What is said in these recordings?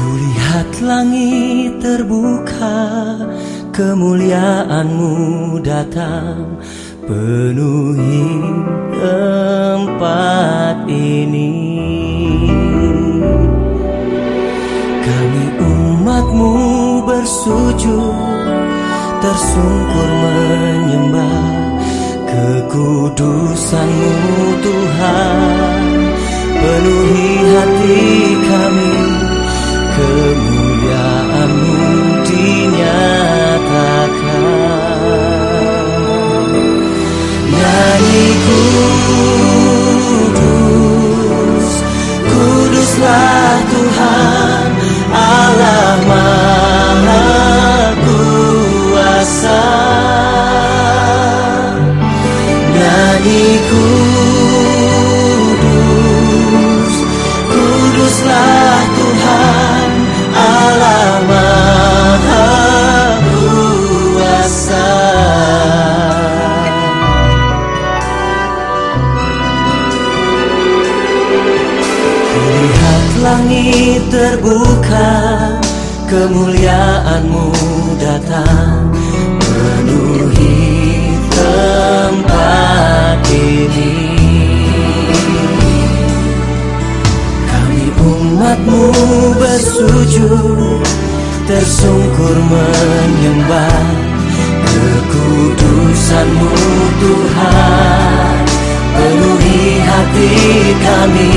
Kulihat langit terbuka Kemuliaanmu datang. Penuhi tempat ini. Kami umatmu bersujud Tersungkur menyembah Kekudusanmu Tuhan. Penuhi hati langit terbuka Kemuliaanmu datang. Penuhi tempat ini. Kami umatmu bersujud Tersungkur menyembah Kekudusanmu Tuhan. Penuhi hati kami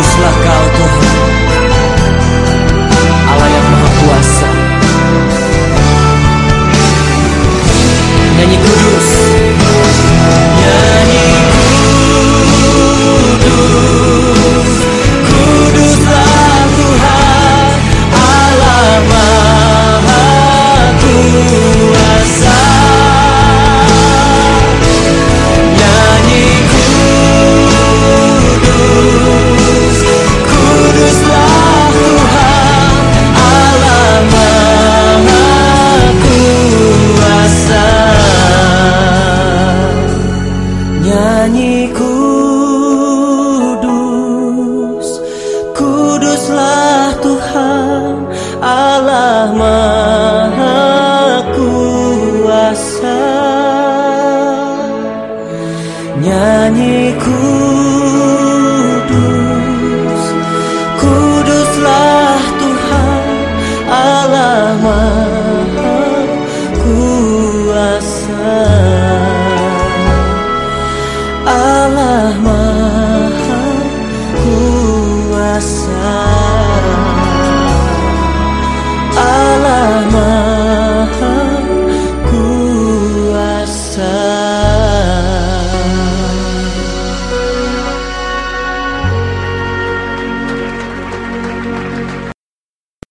Kudus, kuduslah kau Tuhan Allah Maha Kuasa. Nyanyi kudus Kuduslah Tuhan Allah Maha Kuasa. Allah Maha